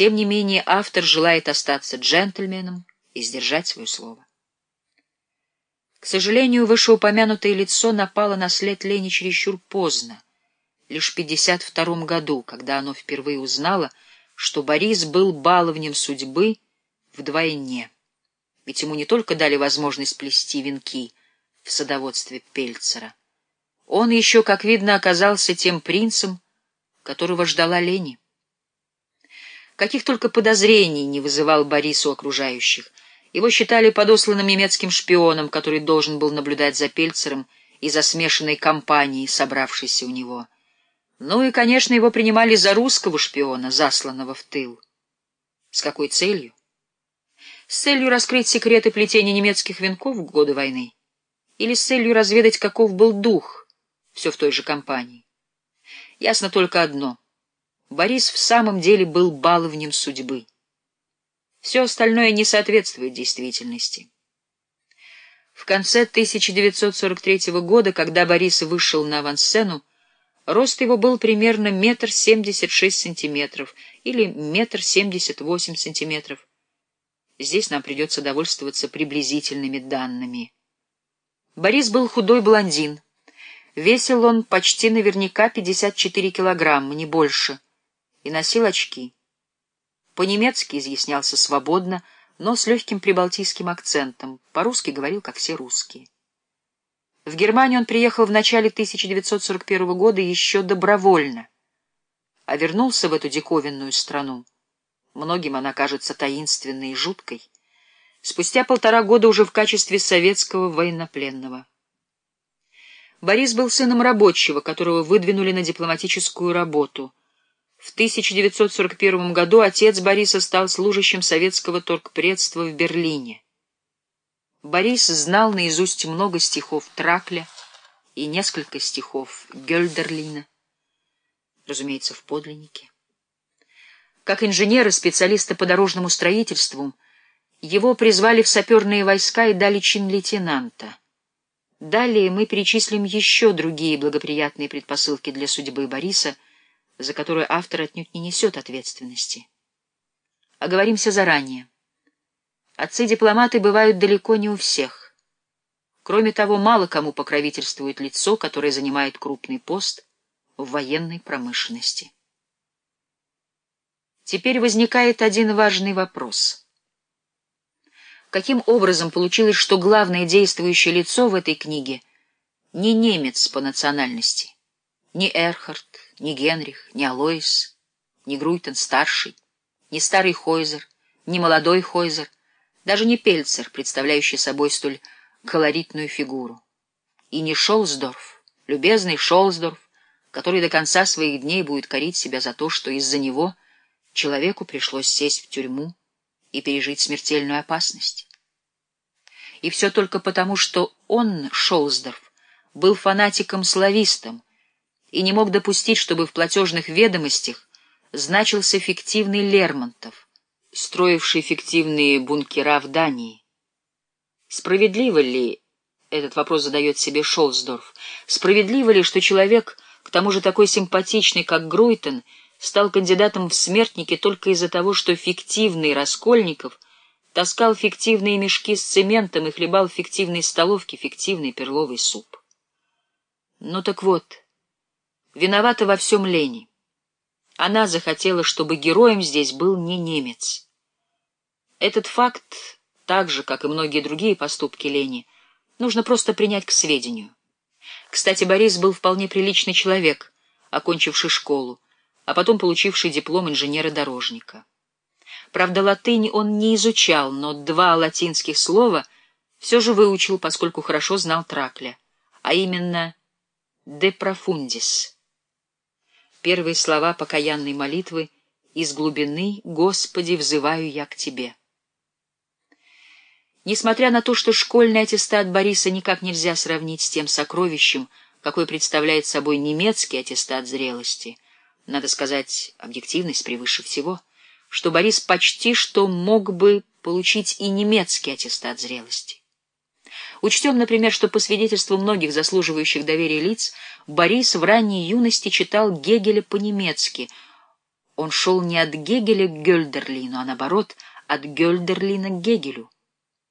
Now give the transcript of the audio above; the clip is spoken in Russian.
Тем не менее, автор желает остаться джентльменом и сдержать свое слово. К сожалению, вышеупомянутое лицо напало на след Лени чересчур поздно, лишь в 52 году, когда оно впервые узнало, что Борис был баловнем судьбы вдвойне. Ведь ему не только дали возможность плести венки в садоводстве Пельцера. Он еще, как видно, оказался тем принцем, которого ждала Лени. Каких только подозрений не вызывал Борис у окружающих. Его считали подосланным немецким шпионом, который должен был наблюдать за Пельцером и за смешанной компанией, собравшейся у него. Ну и, конечно, его принимали за русского шпиона, засланного в тыл. С какой целью? С целью раскрыть секреты плетения немецких венков в годы войны? Или с целью разведать, каков был дух, все в той же компании? Ясно только одно — Борис в самом деле был баловнем судьбы. Все остальное не соответствует действительности. В конце 1943 года, когда Борис вышел на авансцену, рост его был примерно метр семьдесят шесть сантиметров или метр семьдесят восемь сантиметров. Здесь нам придется довольствоваться приблизительными данными. Борис был худой блондин. Весил он почти наверняка 54 килограмма, не больше — и носил очки. По-немецки изъяснялся свободно, но с легким прибалтийским акцентом, по-русски говорил, как все русские. В Германию он приехал в начале 1941 года еще добровольно, а вернулся в эту диковинную страну. Многим она кажется таинственной и жуткой. Спустя полтора года уже в качестве советского военнопленного. Борис был сыном рабочего, которого выдвинули на дипломатическую работу — в 1941 году отец Бориса стал служащим советского торгпредства в Берлине. Борис знал наизусть много стихов Тракля и несколько стихов Гёльдерлина, разумеется, в подлиннике. Как инженера, специалиста по дорожному строительству, его призвали в саперные войска и дали чин лейтенанта. Далее мы перечислим еще другие благоприятные предпосылки для судьбы Бориса — за которую автор отнюдь не несет ответственности. Оговоримся заранее. Отцы-дипломаты бывают далеко не у всех. Кроме того, мало кому покровительствует лицо, которое занимает крупный пост в военной промышленности. Теперь возникает один важный вопрос. Каким образом получилось, что главное действующее лицо в этой книге не немец по национальности, не Эрхард, ни Генрих, ни Алоис, ни Груйтен-старший, ни старый Хойзер, ни молодой Хойзер, даже не Пельцер, представляющий собой столь колоритную фигуру. И не Шолсдорф, любезный Шолсдорф, который до конца своих дней будет корить себя за то, что из-за него человеку пришлось сесть в тюрьму и пережить смертельную опасность. И все только потому, что он, Шолсдорф, был фанатиком-славистом, и не мог допустить, чтобы в платежных ведомостях значился фиктивный Лермонтов, строивший фиктивные бункера в Дании. Справедливо ли, этот вопрос задает себе Шолсдорф, справедливо ли, что человек, к тому же такой симпатичный, как Груйтен, стал кандидатом в смертники только из-за того, что фиктивный Раскольников таскал фиктивные мешки с цементом и хлебал в фиктивной столовке фиктивный перловый суп? Ну так вот... Виновата во всем Лени. Она захотела, чтобы героем здесь был не немец. Этот факт, так же, как и многие другие поступки Лени, нужно просто принять к сведению. Кстати, Борис был вполне приличный человек, окончивший школу, а потом получивший диплом инженера-дорожника. Правда, латынь он не изучал, но два латинских слова все же выучил, поскольку хорошо знал Тракля, а именно «de profundis» Первые слова покаянной молитвы «Из глубины, Господи, взываю я к Тебе». Несмотря на то, что школьный аттестат Бориса никак нельзя сравнить с тем сокровищем, какой представляет собой немецкий аттестат зрелости, надо сказать, объективность превыше всего, что Борис почти что мог бы получить и немецкий аттестат зрелости. Учтем, например, что по свидетельству многих заслуживающих доверия лиц, Борис в ранней юности читал Гегеля по-немецки. Он шел не от Гегеля к Гёльдерлину, а наоборот, от Гёльдерлина к Гегелю.